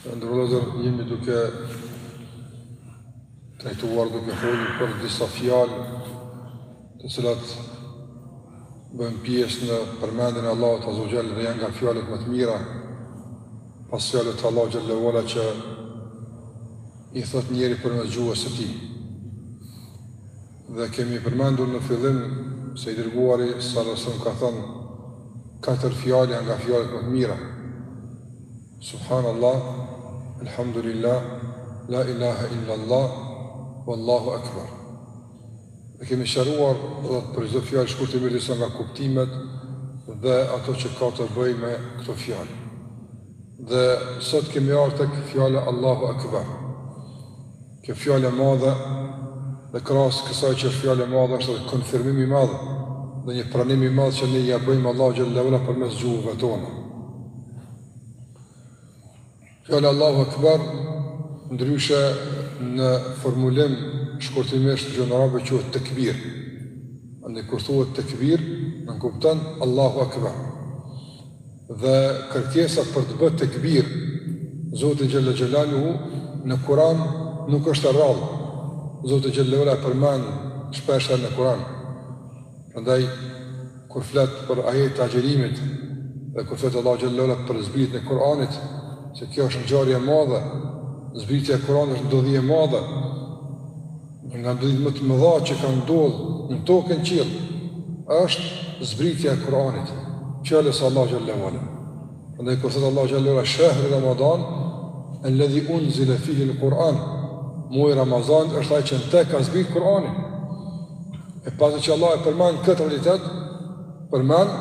Të nderuar vëllezër, jemi duke trajtuar duke foli për disa fjalë të cilat bëjmë pjesë në përmendjen e Allahut azze ue xhel dhe janë nga fjalët më të mira pas fjalëve të Allahut xhelle ue ala që i thot njeri përmes gjuhës së tij. Dhe kemi përmendur në fillim se i Dërguari salallahu alejhi ue selem ka thënë katër fjalë janë nga fjalët më të mira, Subhanallah, Elhamdulillah, La ilahe illallah, Wallahu Akbar. Dhe kemi sqaruar edhe për çdo fjalë shkurtimisht disa nga kuptimet dhe ato që ka të bëjë me këto fjalë. Dhe sot kemi ardh tek fjala Allahu Akbar. Kjo fjalë e madhe dhe krahas kësaj që është fjalë e madhe është edhe konfirmim i madh dhe një pranim i madh që ne ia bëjmë Allahut xhelle ue ala përmes gjuhëve tona. Fjala Allahu Akbar ndryshe në formulim shkurtimisht gjuhën arabe quhet tekbir. Andaj kur thuhet tekbir, nënkupton Allahu Akbar. Dhe kërkesa për të bërë tekbir Zotin xhelle xhelaluhu në Kur'an nuk është e rrallë. Zoti xhelle ue ala e përmend shpesh herë në Kur'an. Prandaj kur flet për ajet të agjërimit dhe kur flet Allahu xhelle ue ala për zbritjen e Kur'anit, se kjo është ngjarje e madhe, zbritja e Kur'anit është ndodhi e madhe. Një nga ndodhit më të mëdha që kanë ndodh në tokë e në qiell është zbritja e Kur'anit, fjalës së Allahut xhelle ue ala. Prandaj kur thotë Allahu xhelle ue ala shahru Ramadan, alladhi unzila fihi al-Quran, muaji Ramazan është ai që në te ka zbrit Kur'ani. E pasi që Allahu e përmend këtë realitet, përmend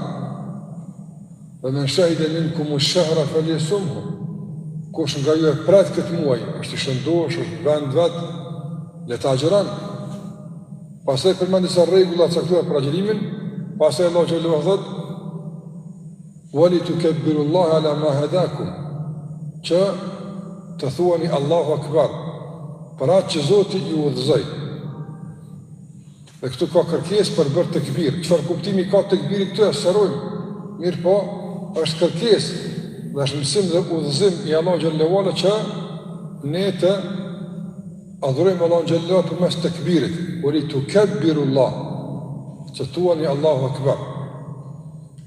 Fe men shahida minkum ash-shahra falyasumhu. Kush nga ju e pret këtë muaj, është i shëndosh, është vend të vet, le ta agjëron. Pastaj përmendi disa rregulla të caktuara për agjërimin, pastaj Allahu xhelle ue ala thot: "Wa li tukabbirullaha ala ma hadakum." Që të thuani Allahu akbar për atë që Zoti ju udhëzoi. Dhe këtu ka kërkesë për të bërë tekbir. Çfarë kuptimi ka tekbiri këtu e sqarojmë. Mirpo është kërkesë dhe është mësim dhe udhëzim i Allahut xhelle ue ala që ne të adhurojmë Allahun xhelle ue ala përmes tekbirit. Wa li tukabbirullah. Që të thuani Allahu akbar.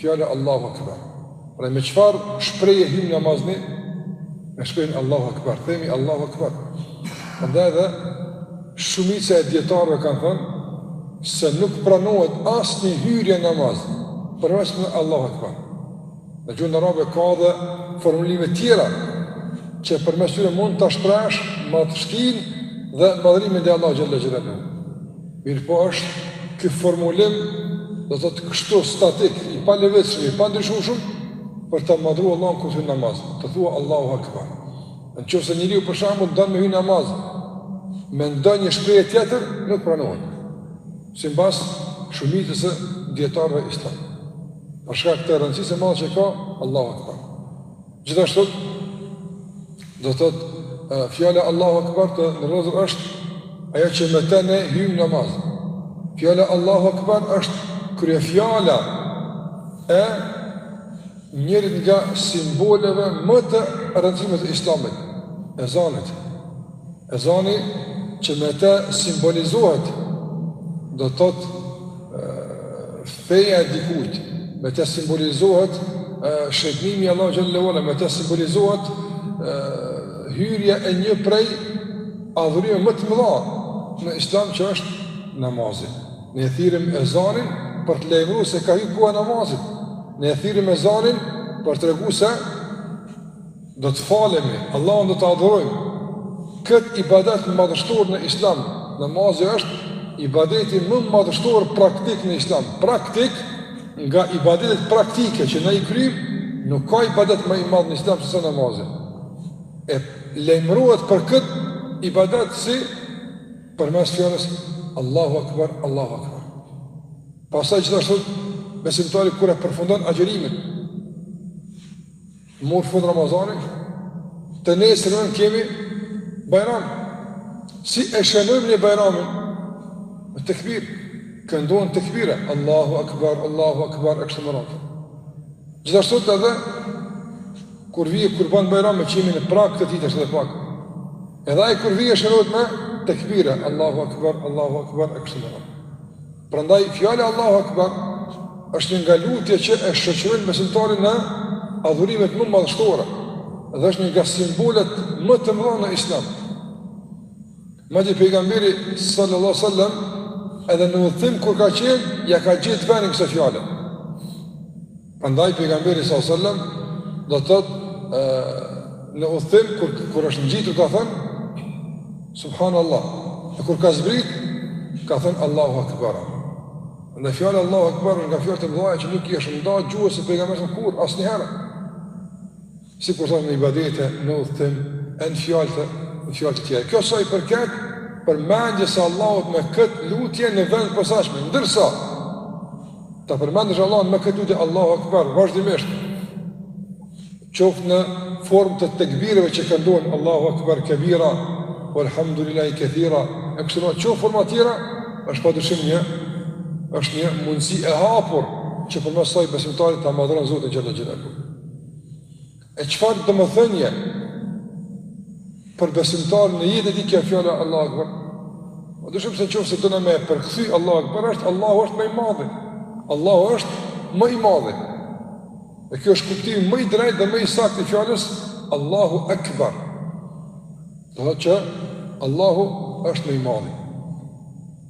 Fjala Allahu Akbar. Pra me çfarë shprehje hyjmë në namaz ne? Me shprehjen Allahu Akbar. Themi Allahu Akbar. Prandaj edhe shumica e dietarëve kanë thënë se nuk pranohet asnjë hyrje në namaz përveç me Allahu Akbar. Në gjuhën arabe ka edhe formulime tjera që përmes tyre mund ta shprehësh madhështinë dhe madhërimin e Allahut xhelle xhelaluhu. Mirëpo është ky formulim do të thotë kështu statik, i palëvizshëm, i pandryshueshëm, për të madhëru Allahun kur hyn në namaz, të thua Allahu Akbar. Në qoftë se njeriu për shembull don me hy në namaz, me ndonjë shprehje tjetër, nuk pranohet. Simbas shumicës së dijetarëve islam. Për shkak të rëndësisë së madhe që ka, Allahu Akbar. Gjithashtu, do të thotë fjala Allahu Akbar të nderuar është ajo që me të ne hyjmë në namaz. Fjala Allahu Akbar është kryefjala e njërit nga simboleve më të rëndësishme të Islamit, ezanit. Ezani që me të simbolizohet do të thotë feja e dikujt, me të simbolizohet shenjtërimi i Allahut xhelle ue ala, me të simbolizohet hyrja e një prej adhurimeve më të mëdha në islam që është namazi. Ne e thirrim ezanin për të lajmëru se ka hyrë koha e namazit. Ne e thirrim ezanin për të tregu se Do të falemi, Allahun do ta adhurojmë. Këtë ibadet madhështor në islam, namazi është ibadeti më madhështor praktik në islam. Praktik, nga ibadetet praktike që ne i kryjmë, nuk ka ibadet më i madhë në islam sesa namazi. E lajmërohet për këtë ibadet si? Përmes fjalës Allahu Akbar, Allahu Akbar. Pastaj gjithashtu besimtari kur e përfundon agjerimin, Merr fund Ramazani, të nesërmen kemi Bajram. Si e shënojmë ne Bajramin? Me tekbir, këndohen tekbire, Allahu Akbar, Allahu Akbar, e kështu me radhë. Gjithashtu edhe, kur vjen Kurban Bajrami, që jemi në prag të tij tash edhe pak. Edhe ai kur vjen shënohet me tekbire, Allahu Akbar, Allahu Akbar, e kështu me radhë. Prandaj fjala Allahu Akbar është një nga lutjet që e shoqërojnë besimtarin në adhurimet më madhështore dhe është një nga simbolet më të mëdha në Islam. Madje pejgamberi sallallahu alaihi wasallam edhe në udhëtim kur ka qenë ia ka gjetë vendin kësaj fjale. Prandaj pejgamberi salallahu alejhi selam do të thotë në udhëtim kur kur është ngjitur ka thënë subhanallah. Dhe kur ka zbrit ka thënë Allahu akbar. Prandaj fjala Allahu akbar nga fjalët e mëdha që nuk i është nda gjuhës së pejgamberit kurrë asnjëherë. Sikur thamë në ibadete, në udhëtim, e në fjalë të, në fjalë të tjera. Kjo sa i përket përmendjes së Allahut me këtë lutje në vend, pas namazeve. Ndërsa, ta përmendësh Allahun me këtë lutje, Allahu Akbar, vazhdimisht, qoftë në formë të tekbireve që këndohen, Allahu Akbar, kebira, ve elhamdulilahi kethira, e kështu me radhë, qoftë forma tjera, është pa dyshim një, është një mundësi e hapur që përmes saj besimtari ta madhëron Zotin xhele xhelaluhu. E çfarë domethënie ka për besimtarin në jetën e tij kjo fjala Allahu Akbar? Pa dyshim se në qoftë se dona me e përkthy Allahu Akbar, është Allahu është më i madhi. Allahu është më i madhi. Dhe kjo është kuptimi më i drejtë dhe më i saktë i fjalës Allahu Akbar. Do të thotë që Allahu është më i madhi.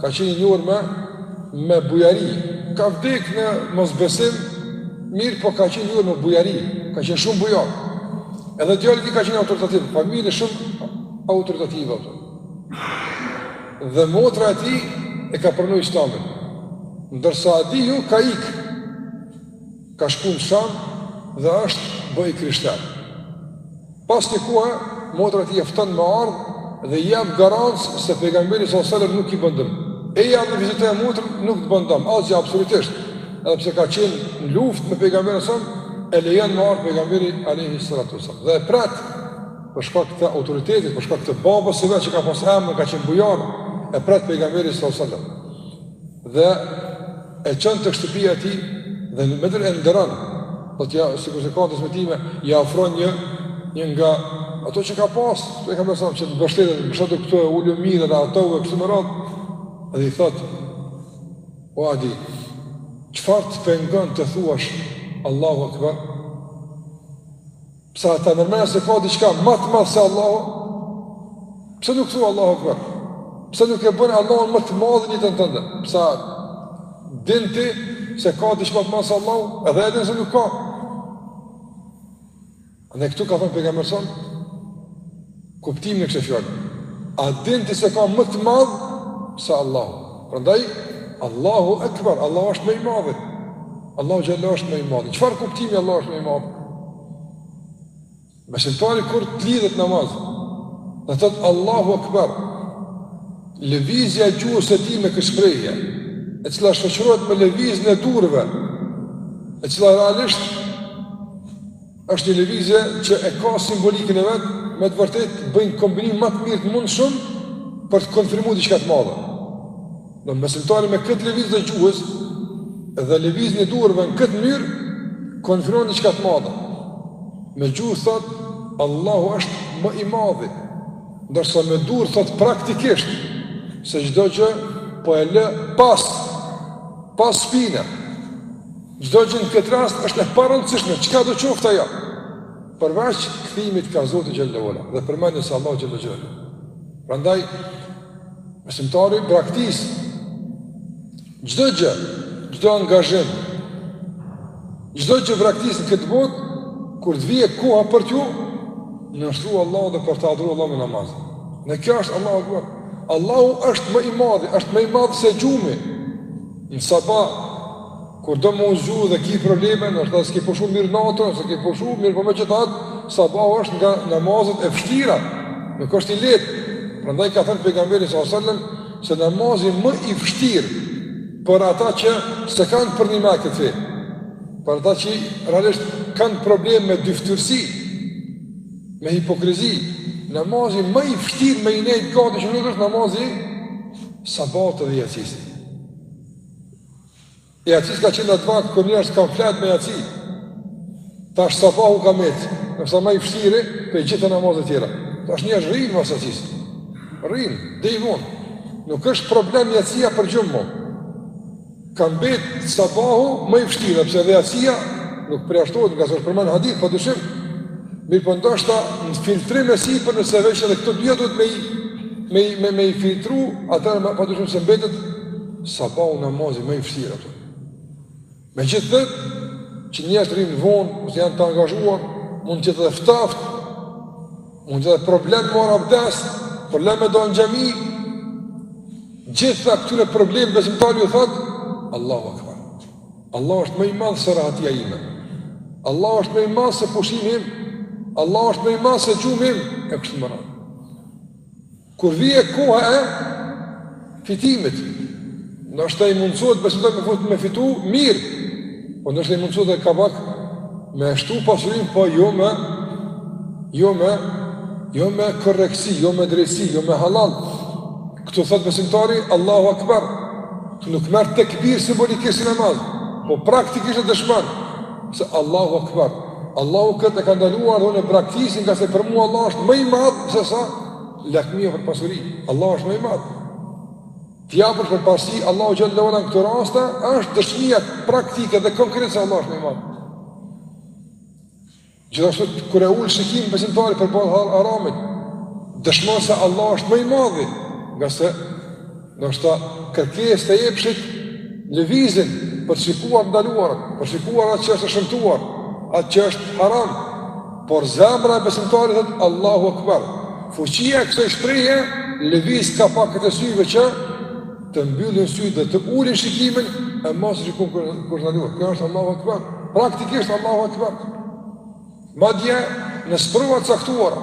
Ka qenë i njohur me me bujari. Ka vdek në mosbesim, mirëpo ka qenë i njohur me bujari. Ka qenë shumë bujar. Edhe djali i tij ka qenë autoritativ, familje shumë autoritative ato. Dhe motra e tij e ka pranuar Islamin. Ndërsa Adiu ka ikë Ka shku në Sham dhe është bë i krishter. Pas një kohe, motra e tij e fton me ardhë dhe i jep garancë se pejgamberi salallahu alejhi selam nuk i bën dëm. Eja dhe vizitoje motrën, nuk të bën dëm, asgjë absolutisht. Edhe pse ka qenë në luftë me pejgamberin selam, e lejon me ardhë pejgamberi alejhi salatu ve selam. Dhe e pret, për shkak të autoritetit, për shkak të babës së vet që ka pas emër, ka qenë bujar, e pret pejgamberi salallahu alejhi selam. Dhe e çon tek shtëpia e tij dhe në mënyrë e nderon, po t'ja sikurse ka transmetime, ia ofron një një nga ato që ka pas, e ka mësuar që të mbështetet, mbështetu këtu e ulu mirë dhe ato e kështu me radhë. Dhe i thot: "O Adi, çfarë të pengon të thuash Allahu Akbar?" Pse a ta merr mendja se ka diçka ma të madhe se Allahu? Pse nuk thua Allahu akbar? Pse nuk e bën Allahun më të madh në jetën tënde? Pse din ti se ka diçka më të madhe se Allahu? Edhe e dije se nuk ka. Edhe këtu ka thënë pejgamberi selam, Kuptimin e kësaj fjale, a din ti se ka më të madh se Allahu? Prandaj Allahu Akbar, Allahu është më i madhi. Allahu xhallahu është më i madhi. Çfarë kuptimi Allahu është më i madhi? Besimtari kur të lidhet namaz, dhe thotë Allahu Akbar, lëvizja e gjuhës së tij me këtë shprehje, e cila shoqërohet me lëvizjen e durve, e cila realisht Është një lëvizje që e ka simbolikën e vet, me të vërtetë bëjnë kombinim më të mirë të mundshëm për të konfirmuar diçka të madhe. Domethënë besimtari me këtë lëvizje të gjuhës dhe lëvizjen e durve në këtë mënyrë konfirmon diçka të madhe. Me gjuhë thotë Allahu është më i madhi, ndërsa me durë thotë praktikisht se çdo gjë po e lë pas pas shpine. Çdo gjë në këtë rast është e parëndësishme, çkado qoftë ajo. Përveç kthimit ka Zoti xhallahu dhe përmendjes së Allahut xhelle xhelaluhu. Prandaj besimtari braktis çdo gjë, çdo angazhim, çdo gjë braktis në këtë botë kur të vijë koha për t'iu nënshtru Allahut dhe për ta adhuru Allahun me namaz. Dhe kjo është Allahu akbar. Allahu është më i madhi, është më i madh se gjumi. Në sabah Kur do me u zgju dhe ki probleme, ndoshta s'ki pushu mirë natën, ose ki pushu mirë, po megjithatë, sabahu është nga namazet e vështira, nuk është i lehtë. Prandaj ka thënë pejgamberi s.a.s. se namazi më i vështirë për ata që s'e kanë përnjëmend këtë fe, për ata që realisht kanë problem me dyftyrësi, me hipokrizi, namazi më i vështirë me i nejt gati që nuk është namazi i sabahut dhe i jacisë. E jacisë ka qenë atë vakt kur njerëzit kanë flejtë me jaci. Tash sabahu ka metë, nërsa ma i vështiri prej gjithë namazet tjera. Tash njerëzit rrinë mas jacisë. Rrinë deri vonë. Nuk është problem jacia për gjumë mo. Ka mbetë sabahu ma i vështiri, edhe pse edhe jacia nuk përjashtohet ngase është përmend në hadith, pa dyshim. Mirëpo po ndoshta në filtrim e sipër nëse veç edhe këto dyja duhet me i, me, me, me i filtru, atëherë pa dyshim se mbetet Sabahu namazi më i vështirë ato. Me gjithë dhe, që njerëzit rrinë vonë, ose janë të angazhuar, mund të jetë dhe ftaft, mund të jetë dhe problem me marrë abdes, problem me dalë në xhami, gjithë këtyne problemeve besimtari u thotë, Allahu Akbar. Allahu është më i madh se rahatia ime. Allahu është më i madh se pushimi im. Allahu është më i madh se gjumi im. E kështu me radhë. Kur vjen koha e fitimit, ndoshta i mundësohet besimtarit me fitu mirë, po ndoshta i mundësohet edhe kabak me shtu pasurinë, po jo me jo me jo me korrektësi, jo me drejtësi, jo me halal. Këtu thotë besimtari Allahu Akbar. Nuk merr tekbir simbolikisht në namaz, po praktikisht e dëshmon se Allahu Akbar. Allahu këtë e ka ndaluar dhe unë e praktikoj ngase për mua Allah është më i madh sesa Lakmia për pasuri, Allahu është më i madh. T'i japësh përparësi, Allahut xhel-le ue ala në këto raste është dëshmia praktike dhe konkrete se Allahu është më i madh. Gjithashtu kur e ul shikimin besimtari përballë haramit, dëshmon se Allahu është më i madh, ngase Ndoshta kërkesat e epshit lëvizin për të shikuar të ndaluarën, për të shikuar atë që është e shëmtuar, atë që është haram. Por zemra e besimtarit thotë Allahu Akbar. Fuqia e kësaj shprehje lëviz kapakët e syve që të mbyllin sytë dhe të ulin shikimin e mos shikon kur kur të ndaluar. Kjo është Allahu Akbar. Praktikisht Allahu Akbar. Madje në sprova të caktuara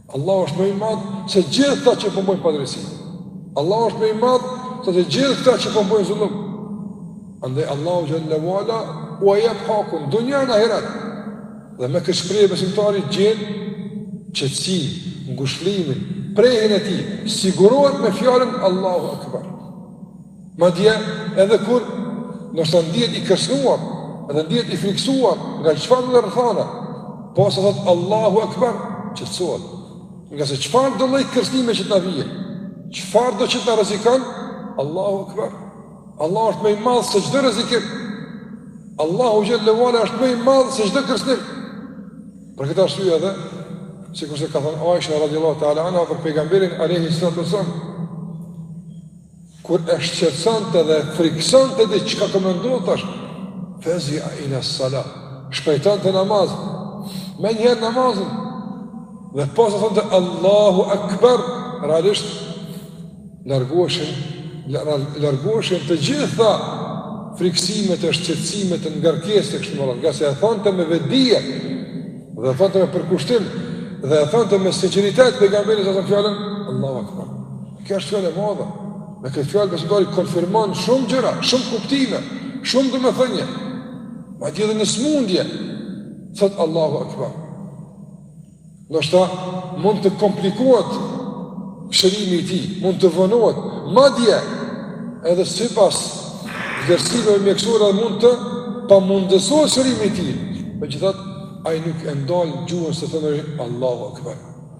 Allahu është më i madh se të gjithë këta që po bëjnë padrejtësi. Allahu është më i madh se të gjithë këta që po bëjnë zullum. Andaj Allahu xhel-le ue ala ua jep hakun dunja e në ahiret. Dhe me këtë shprehje besimtari gjen qetësi, ngushëllimin, prehjen e tij, sigurohet me fjalën Allahu akbar. Madje, edhe kur ndoshta ndihet i kërcënuar dhe ndihet i frikësuar nga çfarëdo lloj rrethane, posa thotë Allahu Akbar, qetësohet. Ngase çfarëdo lloj kërcënime që të na vijë, çfarëdo që të na rrezikon, Allahu Akbar. Allahu është më i madh se çdo rrezikim. Allahu xhel-le ue ala është më i madh se çdo kërcënim. Për këtë arsye edhe, sikurse ka thënë Aisha radhiyallahu ta'ala anha për pejgamberin alayhi salatu wasallam, Kur e shqetësonte dhe e frikësonte diçka që mund të ndodhte, fezia ila sala, shpejtonte në namaz, menjëherë në namaz, dhe posa thonte Allahu Akbar, realisht, largoheshin, largoheshin të gjitha frikësimet e shqetësimet e ngarkesat e kështu me radhë, ngase e thonte me vedije, dhe e thonte me përkushtim, dhe e thonte me sinceritet, pejgamberi s.a.s. fjalën, Allahu Akbar. Kjo është fjalë e madhe. Me këtë fjalë besimtari konfirmon shumë gjëra, shumë kuptime, shumë domethënie. Madje edhe në smundje thotë Allahu Akbar. Ndoshta mund të komplikohet shërimi i tij, mund të vonohet, madje edhe sipas vlerësimeve mjekësore mund të pamundësohet shërimi i tij, megjithatë, ai nuk e ndal gjuhën së thënuri, Allahu Akbar.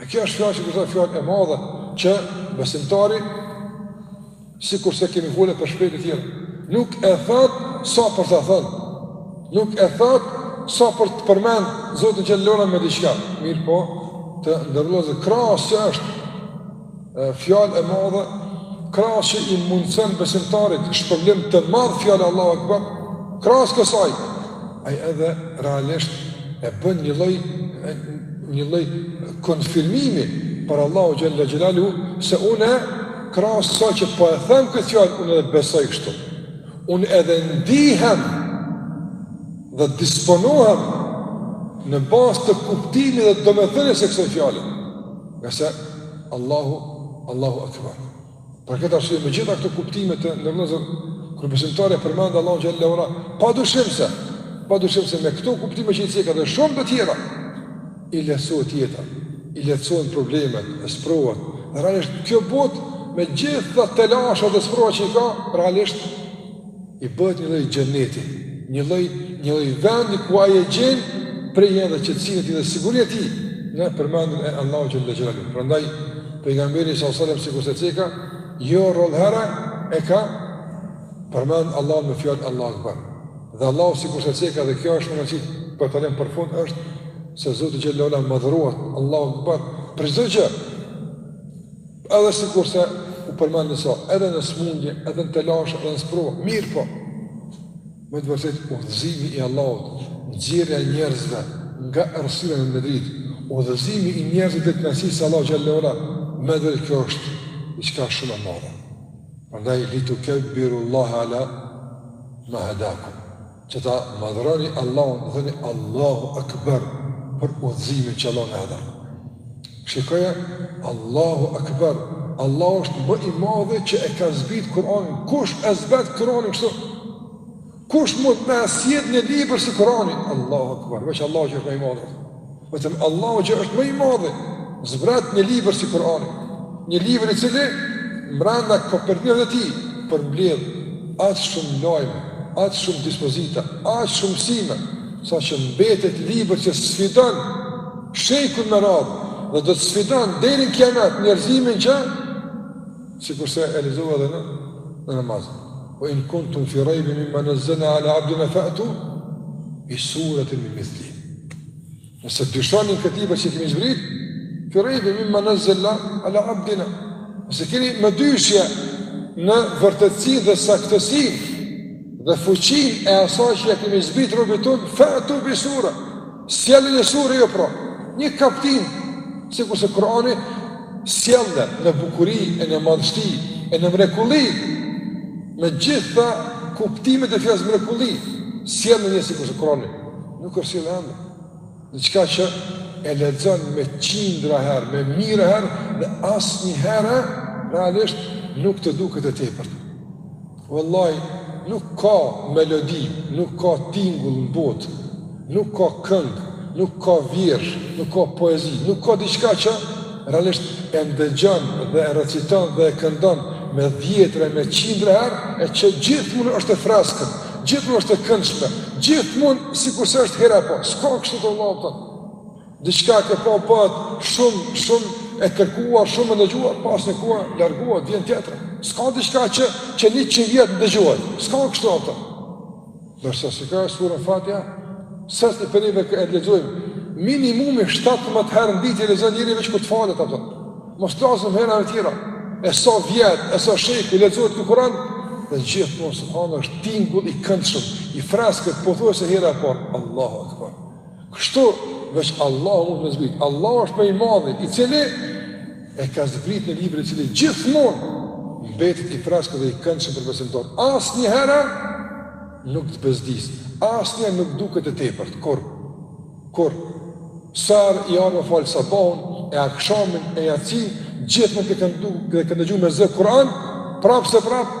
E kjo është fjalë që është fjalë e madhe që besimtari sikurse kemi folur për shprehjet tjera. Nuk e thot sa për të thënë. Nuk e thot sa për të përmend Zotin xhele ula me diçka. Mirëpo, të nderuar, krahas që është Fjalë e madhe, krahas që i mundëson besimtarit shpërblim të madh fjala Allahu Akbar, krahas kësaj, ai edhe realisht e bën një lloj një lloj konfirmimi për Allahun xhele xhelaluhu se unë krahas asaj që po e them këtë fjalë unë edhe besoj kështu. Unë edhe ndihem dhe disponohem në bazë të kuptimit dhe domethënies së kësaj fjale. Nëse Allahu Allahu Akbar. Për këtë arsye me gjitha këto kuptime, të nderuar, kur besimtari përmend Allahun xhele ue ala, pa dyshim se pa dyshim se me këto kuptime që i ceka dhe shumë të tjera i lehtësohet jeta, i lehtësohen problemet, e sprovat. Dhe realisht kjo botë me gjitha telashet dhe sprovat që i ka, realisht I bëhet një lloj xheneti, një lloj një lloj vendi ku ai e gjen prehjen dhe qetësinë e tij dhe sigurinë e tij në përmendjen e Allahut xhele xhelaluhu. Prandaj pejgamberi alejhi selam sikurse ceka, jo rrallëherë e ka përmend Allahun me fjalë Allahu Akbar. Dhe Allahu sikurse ceka dhe kjo është me rëndësi për ta lënë për fund është se Zoti xhelaluhu madhërohet Allahu Akbar për çdo gjë. Edhe sikurse u përmend në ezan, edhe në sëmundje, edhe në telashe, edhe në sprova, mirëpo, me të vërtetë udhëzimi i Allahut, nxjerrja e njerëzve nga errësira në dritë, udhëzimi i njerëzve drejt kënaqësisë së Allahut xhele ue ala, me të vërtetë kjo është diçka shumë e madhe. Prandaj litukebbirullaha ala ma hadakum. Që ta madhëroni Allahun thëni Allahu Akbar për udhëzimin që Allah na e dha. Shikoje, Allahu Akbar, Allah është më i madhi që e ka zbrit Kur'anin. Kush e zbret Kur'anin kështu? Kush mund me sjellë një libër si Kur'ani? Allahu Akbar, veç Allah që është më i madhi. Vetëm Allahu që është më i madhi, zbret një libër si Kurani, një libër i cili mbrenda kopertinave të tij përmbledh aq shumë lajme, aq shumë dispozita, aq shumë mësime, sa që mbetet libër që sfidon shekuj me radhë dhe do të sfidon deri në kiamet njerëzimin që sikurse e lexova edhe në në namaz. Ue in kuntum fi raybin mimma nazzalna ala abdina fa'tu bi suratin min mithli. Nëse dyshoni në atë që e kemi zbrit, fi rejbi mimma nazzalna ala abdina. Nëse keni mëdyshje në vërtetësinë dhe saktësinë dhe fuqinë e asaj që ia kemi zbrit robit ton, fa'tu bi sura. Sjellni një sure jo pra, një kaptinë, sikurse Kurani sjellni në bukuri e në madhështi e në mrekulli me të gjitha kuptimet e fjalës mrekulli, sjellni një sikurse Kurani nuk është sjellë ende diçka që e lexon me qindra herë, me mija herë, dhe asnjëherë, realisht nuk të duket e tepërt. Vallahi, nuk ka melodi, nuk ka tingull në botë, nuk ka këngë, nuk ka vjershë, nuk ka poezi, nuk ka diçka që realisht e ndëgjon dhe e reciton dhe e këndon me dhjetra e me qindra herë, e që gjithmonë është e freskët, gjithmonë është e këndshme, gjithmonë sikurse është hera e parë, s'ka kështu, a kupton, diçka që po bëhet shumë, shumë e kërkuar, shumë e ndëgjuar, pas një kohe, largohet, vjen tjetra, s'ka diçka që, që njëqind vjet ndëgjohet, s'ka kështu, a kupton. Ndërsa shiko e suren Fatiha, sa shpesh që e lexojmë, minimumi 17 herë në ditë e lexon njeri veç kur të falet, a kupton. Mos të flasim herave tjera, e sa vjet, e sa shekuj lexohet ky Kuran, dhe gjithmonë subhanallah është tingull i këndshëm, i freskët, pothuajse hera e parë, Allahu Akbar. Kështu veç Allahu mun me zbrit. Allahu është më i madhi, i cili e ka zbrit një libër i cili gjithmonë mbetet i freskët dhe i këndshëm për besimtarë. Asnjëherë nuk të bezdis. Asnjëherë nuk duket e tepërt. Kurrë kurrë, sa herë që me fal sabon e akshamin e jacinë gjithmonë ke këndu dhe ke dëgju me zë Kur'an, prapë se prapë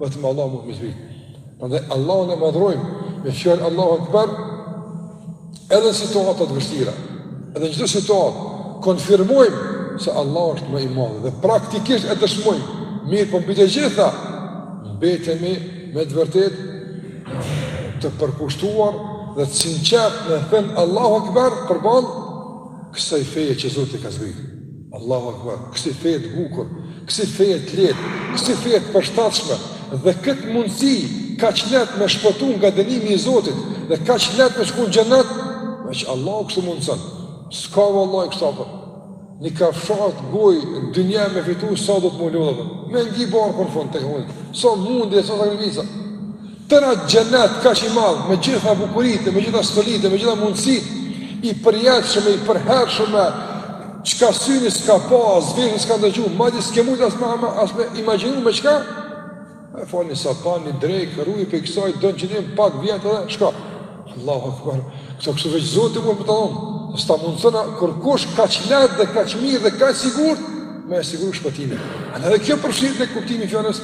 Vetëm Allah mund me zbrit. Prandaj Allahun e madhrojmë me fjalë Allahu Akbar. Edhe në situata të vështira, edhe në çdo situatë konfirmojmë se Allah është më i madh dhe praktikisht e dëshmojmë. Mirë, po mbi të gjitha a mbetemi me të vërtetë të përkushtuar dhe të sinqertë me thënë Allahu Akbar përballë kësaj feje që Zoti ka zbrit. Allahu Akbar, kësi feje të bukur, kësi feje të lehtë, kësi feje të përshtatshme dhe këtë mundësi kaq lehtë me shpëtu nga dënimi i Zotit dhe kaq lehtë me shku në xhennet, veç Allahu kështu mundëson, s'ka vallahi, këtu për një kafshatë goje dynja me fitu sa do të me u lodhë, me një barrë kulm mundi, sa mundi e sa sakrifica, Tërë xhenet kaq i madh, me gjithë bukuritë, me gjithë stolitë, me gjithë mundësitë, i përjetshëm e i përhershëm me çka syni s'ka pa, as veshi s'ka ndëgju, madje s'ke mujt as me as me imagjinu me çka. E falni sa pa një drejk, rrujë për i kësaj, dënë që njëmë pak vjetë edhe, shka. Allahu akbar, këto kështu veç Zoti mund me ta dhonë, s'ta mundëson kurkush kaq lehtë dhe kaq mirë dhe kaq sigurt, me e siguru shpëtimin. Edhe kjo përfshihet te kuptimi i fjalës,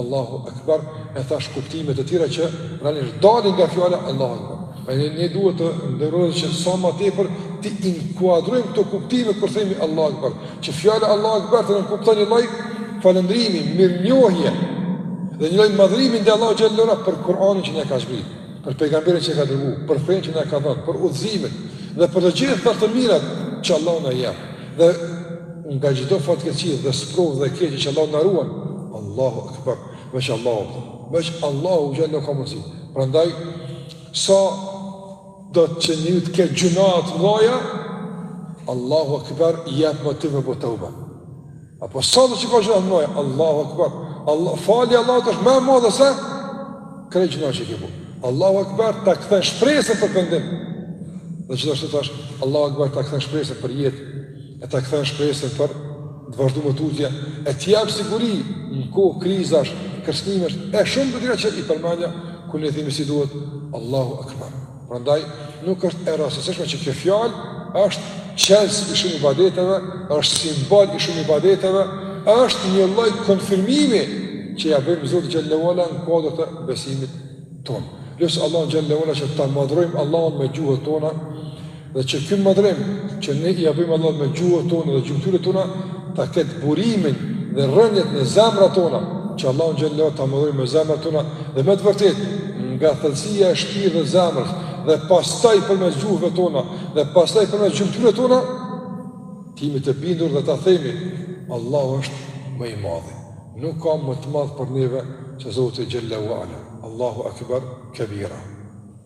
Allahu Akbar e thashë kuptimet e tjera që realisht dalin nga fjala Allahu Akbar. Pra ne, ne duhet të mundohemi që sa ma tepër t'i inkuadrojmë këto kuptime kur themi Allahu Akbar. Që fjala Allahu Akbar të nënkuptojë një lloj falënderimi, mirënjohje dhe një lloj madhërimi ndaj Allahut xhele ala për Kur'anin që na e ka zbrit, për pejgamberin që e ka dërgu, për fenë që na e ka dhënë, për udhëzimin dhe për të gjitha të mirat që Allahu na jep. dhe nga çdo fatkeqësi dhe sprovë dhe keqje që Allahu na ruan. Allahu Akbar, veç Allahut. Veç Allahu xhele ala ka mundësi. Prandaj sado që njeri të ketë gjynahe të mëdhaja, Allahu Akbar i jep me bë teube. Apo sado që ka gjynahe të mëdhaja, Allahu Akbar. Allah, falja e Allahut është më e madhe se, Krejt gjynahet që ke bu Allahu Akbar ta kthen shpresën për pendim Dhe gjithashtu thashë Allahu Akbar ta kthen shpresën për jetë E ta kthen shpresën për të vazhdu më tutje E t'jep siguri në kohë krizash, kërcënimesh E shumë të tjera që i përmban kjo Kur ne themi si duhet Allahu Akbar Prandaj nuk është e rastësishme që kjo fjalë është çelës i shumë ibadeteve, është simbol i shumë ibadeteve, është një lloj konfirmimi që ia bëjmë Zotit xhele ala në kuadër të besimit tonë. Lus Allahun xhele ala që ta madhërojmë Allahun me gjuhët tona Dhe që ky madhrim që ne ia bëjmë Allahut me gjuhët tona dhe gjymtyrët tona ta ketë burimin dhe rrënjët në zemrat tona, që Allahun xhele ala ta madhrojmë me zemrat tona dhe me të vërtetë nga thellësia e shpirtit dhe zemrës dhe pastaj përmes gjuhëve tona dhe pastaj përmes gjymtyrëve tona të jemi të bindur dhe ta themi Allahu është më i madhi. Nuk ka më të madh për neve se Zoti xhele ala. Allahu akbar kebira.